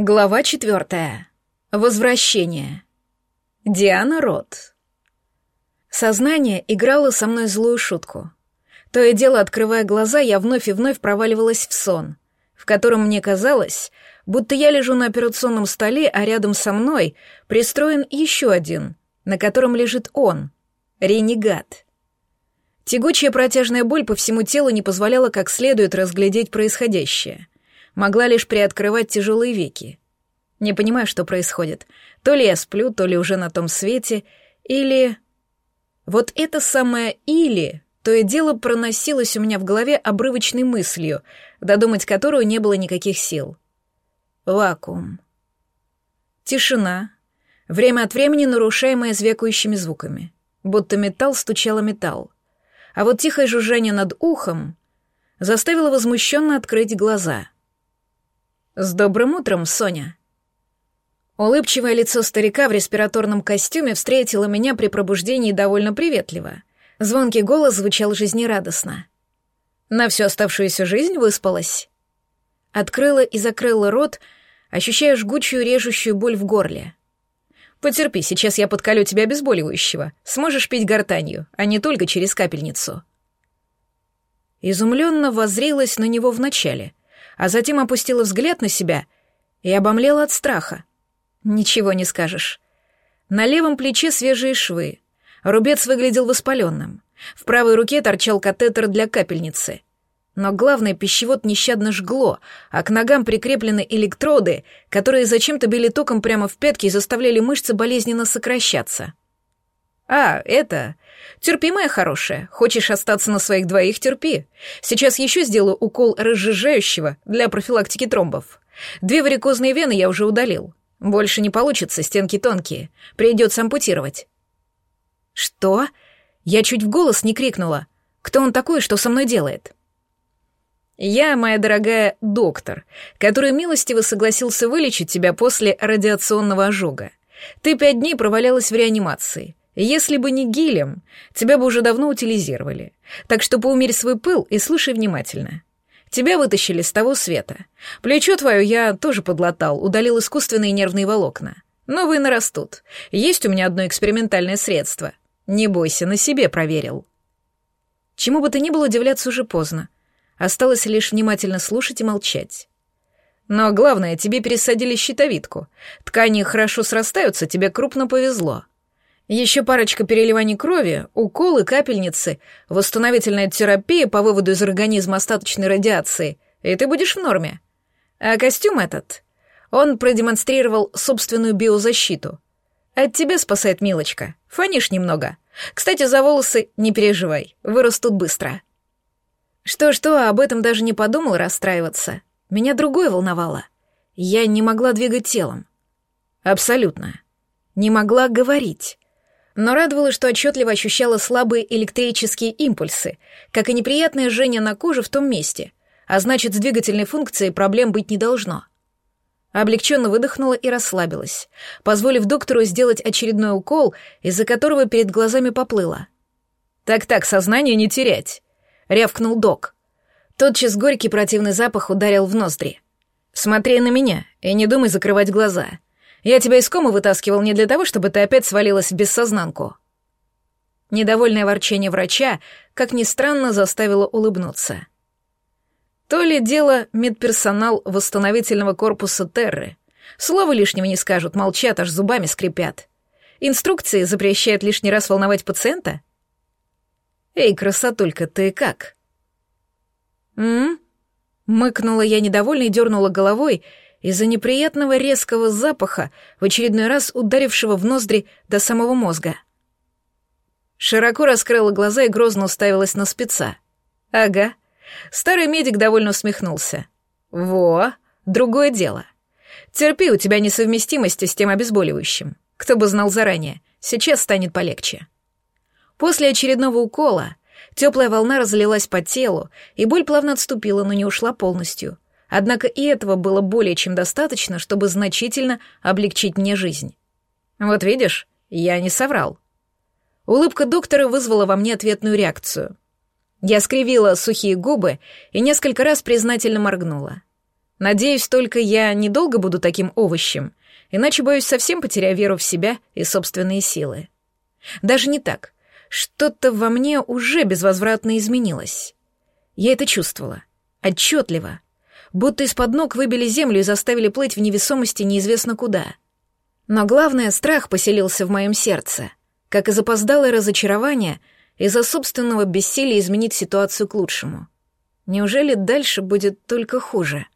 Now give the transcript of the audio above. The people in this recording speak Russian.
Глава четвертая. Возвращение. Диана Рот. Сознание играло со мной злую шутку. То и дело, открывая глаза, я вновь и вновь проваливалась в сон, в котором мне казалось, будто я лежу на операционном столе, а рядом со мной пристроен еще один, на котором лежит он, ренегат. Тягучая протяжная боль по всему телу не позволяла как следует разглядеть происходящее — могла лишь приоткрывать тяжелые веки. Не понимаю, что происходит. То ли я сплю, то ли уже на том свете, или... Вот это самое «или» то и дело проносилось у меня в голове обрывочной мыслью, додумать которую не было никаких сил. Вакуум. Тишина, время от времени нарушаемая звякающими звуками, будто металл стучало металл. А вот тихое жужжание над ухом заставило возмущенно открыть глаза — «С добрым утром, Соня!» Улыбчивое лицо старика в респираторном костюме встретило меня при пробуждении довольно приветливо. Звонкий голос звучал жизнерадостно. «На всю оставшуюся жизнь выспалась?» Открыла и закрыла рот, ощущая жгучую режущую боль в горле. «Потерпи, сейчас я подколю тебя обезболивающего. Сможешь пить гортанью, а не только через капельницу». Изумленно воззрелась на него вначале, а затем опустила взгляд на себя и обомлела от страха. Ничего не скажешь. На левом плече свежие швы. Рубец выглядел воспаленным. В правой руке торчал катетер для капельницы. Но главное, пищевод нещадно жгло, а к ногам прикреплены электроды, которые зачем-то били током прямо в пятки и заставляли мышцы болезненно сокращаться. «А, это...» «Терпи, моя хорошая. Хочешь остаться на своих двоих — терпи. Сейчас еще сделаю укол разжижающего для профилактики тромбов. Две варикозные вены я уже удалил. Больше не получится, стенки тонкие. Придется ампутировать». «Что?» Я чуть в голос не крикнула. «Кто он такой, что со мной делает?» «Я, моя дорогая, доктор, который милостиво согласился вылечить тебя после радиационного ожога. Ты пять дней провалялась в реанимации. Если бы не Гилем, тебя бы уже давно утилизировали. Так что поумерь свой пыл и слушай внимательно. Тебя вытащили с того света. Плечо твое я тоже подлатал, удалил искусственные нервные волокна. Новые нарастут. Есть у меня одно экспериментальное средство. Не бойся, на себе проверил. Чему бы то ни было, удивляться уже поздно. Осталось лишь внимательно слушать и молчать. Но главное, тебе пересадили щитовидку. Ткани хорошо срастаются, тебе крупно повезло. Еще парочка переливаний крови, уколы, капельницы, восстановительная терапия по выводу из организма остаточной радиации, и ты будешь в норме. А костюм этот, он продемонстрировал собственную биозащиту. От тебя спасает Милочка. Фонишь немного. Кстати, за волосы не переживай, вырастут быстро. Что-что, об этом даже не подумал расстраиваться. Меня другое волновало. Я не могла двигать телом. Абсолютно. Не могла говорить но радовало, что отчетливо ощущала слабые электрические импульсы, как и неприятное жжение на коже в том месте, а значит, с двигательной функцией проблем быть не должно. Облегченно выдохнула и расслабилась, позволив доктору сделать очередной укол, из-за которого перед глазами поплыло. «Так-так, сознание не терять», — рявкнул док. Тотчас горький противный запах ударил в ноздри. «Смотри на меня и не думай закрывать глаза. Я тебя из комы вытаскивал не для того, чтобы ты опять свалилась в бессознанку». Недовольное ворчание врача, как ни странно, заставило улыбнуться. То ли дело медперсонал восстановительного корпуса Терры. Слова лишнего не скажут, молчат, аж зубами скрипят. Инструкции запрещают лишний раз волновать пациента? «Эй, красотулька, ты как?» «М?», Мыкнула я недовольно и дернула головой, из-за неприятного резкого запаха, в очередной раз ударившего в ноздри до самого мозга. Широко раскрыла глаза и грозно уставилась на спеца. «Ага». Старый медик довольно усмехнулся. «Во, другое дело. Терпи, у тебя несовместимости с тем обезболивающим. Кто бы знал заранее, сейчас станет полегче». После очередного укола теплая волна разлилась по телу, и боль плавно отступила, но не ушла полностью — Однако и этого было более чем достаточно, чтобы значительно облегчить мне жизнь. Вот видишь, я не соврал. Улыбка доктора вызвала во мне ответную реакцию. Я скривила сухие губы и несколько раз признательно моргнула. Надеюсь, только я недолго буду таким овощем, иначе, боюсь, совсем потеряю веру в себя и собственные силы. Даже не так. Что-то во мне уже безвозвратно изменилось. Я это чувствовала. Отчетливо. Будто из-под ног выбили землю и заставили плыть в невесомости неизвестно куда. Но главное, страх поселился в моем сердце, как и запоздалое разочарование из-за собственного бессилия изменить ситуацию к лучшему. Неужели дальше будет только хуже?»